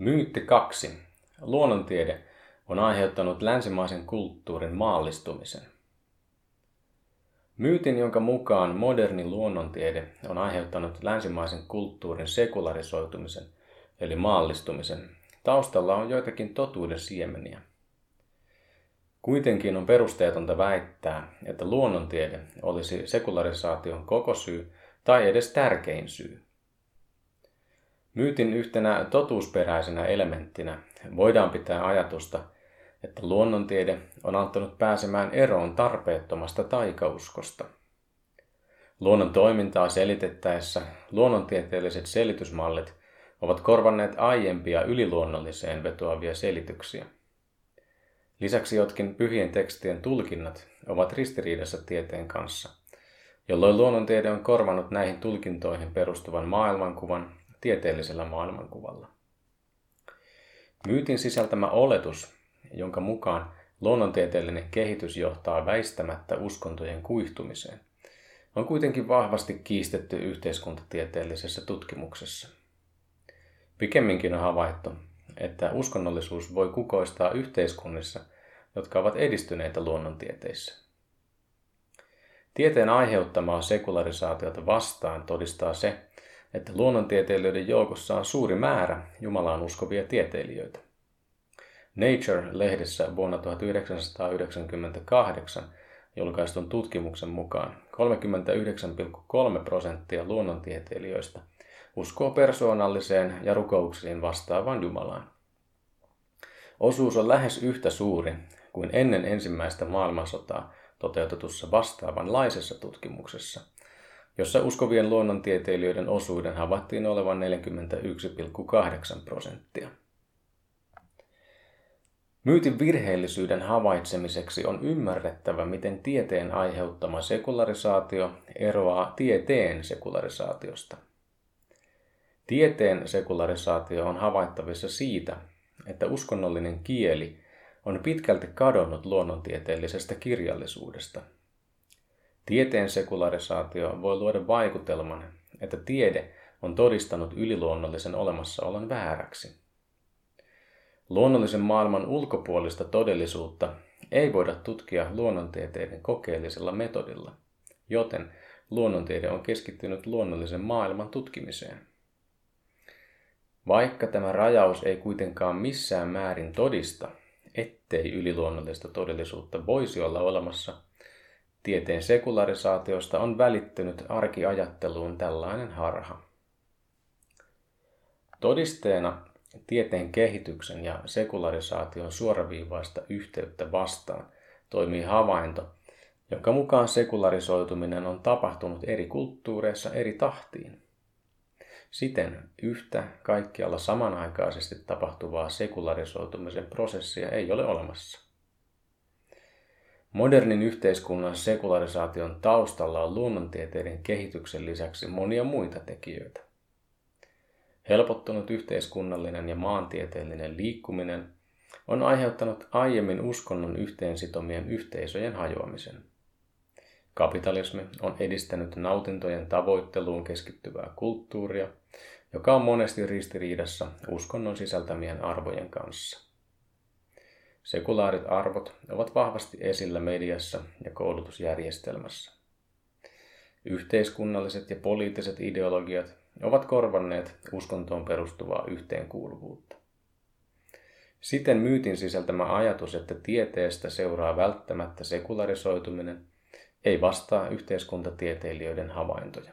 Myytti 2. Luonnontiede on aiheuttanut länsimaisen kulttuurin maallistumisen. Myytin, jonka mukaan moderni luonnontiede on aiheuttanut länsimaisen kulttuurin sekularisoitumisen, eli maallistumisen, taustalla on joitakin totuuden siemeniä. Kuitenkin on perusteetonta väittää, että luonnontiede olisi sekularisaation koko syy tai edes tärkein syy. Myytin yhtenä totuusperäisenä elementtinä voidaan pitää ajatusta, että luonnontiede on auttanut pääsemään eroon tarpeettomasta taikauskosta. Luonnon toimintaa selitettäessä luonnontieteelliset selitysmallit ovat korvanneet aiempia yliluonnolliseen vetoavia selityksiä. Lisäksi jotkin pyhien tekstien tulkinnat ovat ristiriidassa tieteen kanssa, jolloin luonnontiede on korvannut näihin tulkintoihin perustuvan maailmankuvan tieteellisellä maailmankuvalla. Myytin sisältämä oletus, jonka mukaan luonnontieteellinen kehitys johtaa väistämättä uskontojen kuihtumiseen, on kuitenkin vahvasti kiistetty yhteiskuntatieteellisessä tutkimuksessa. Pikemminkin on havaittu, että uskonnollisuus voi kukoistaa yhteiskunnissa, jotka ovat edistyneitä luonnontieteissä. Tieteen aiheuttamaa sekularisaatiota vastaan todistaa se, että luonnontieteilijöiden joukossa on suuri määrä Jumalaan uskovia tieteilijöitä. Nature-lehdessä vuonna 1998 julkaistun tutkimuksen mukaan 39,3 prosenttia luonnontieteilijöistä uskoo persoonalliseen ja rukouksiin vastaavaan Jumalaan. Osuus on lähes yhtä suuri kuin ennen ensimmäistä maailmansotaa toteutetussa vastaavanlaisessa tutkimuksessa, jossa uskovien luonnontieteilijöiden osuuden havaittiin olevan 41,8 prosenttia. Myytin virheellisyyden havaitsemiseksi on ymmärrettävä, miten tieteen aiheuttama sekularisaatio eroaa tieteen sekularisaatiosta. Tieteen sekularisaatio on havaittavissa siitä, että uskonnollinen kieli on pitkälti kadonnut luonnontieteellisestä kirjallisuudesta – Tieteen sekularisaatio voi luoda vaikutelman, että tiede on todistanut yliluonnollisen olemassaolon vääräksi. Luonnollisen maailman ulkopuolista todellisuutta ei voida tutkia luonnontieteiden kokeellisella metodilla, joten luonnontiede on keskittynyt luonnollisen maailman tutkimiseen. Vaikka tämä rajaus ei kuitenkaan missään määrin todista, ettei yliluonnollista todellisuutta voisi olla olemassa – Tieteen sekularisaatiosta on välittynyt arkiajatteluun tällainen harha. Todisteena tieteen kehityksen ja sekularisaation suoraviivaista yhteyttä vastaan toimii havainto, jonka mukaan sekularisoituminen on tapahtunut eri kulttuureissa eri tahtiin. Siten yhtä kaikkialla samanaikaisesti tapahtuvaa sekularisoitumisen prosessia ei ole olemassa. Modernin yhteiskunnan sekularisaation taustalla on luonnontieteiden kehityksen lisäksi monia muita tekijöitä. Helpottunut yhteiskunnallinen ja maantieteellinen liikkuminen on aiheuttanut aiemmin uskonnon yhteensitomien yhteisöjen hajoamisen. Kapitalismi on edistänyt nautintojen tavoitteluun keskittyvää kulttuuria, joka on monesti ristiriidassa uskonnon sisältämien arvojen kanssa. Sekulaarit arvot ovat vahvasti esillä mediassa ja koulutusjärjestelmässä. Yhteiskunnalliset ja poliittiset ideologiat ovat korvanneet uskontoon perustuvaa yhteenkuuluvuutta. Siten myytin sisältämä ajatus, että tieteestä seuraa välttämättä sekularisoituminen, ei vastaa yhteiskuntatieteilijöiden havaintoja.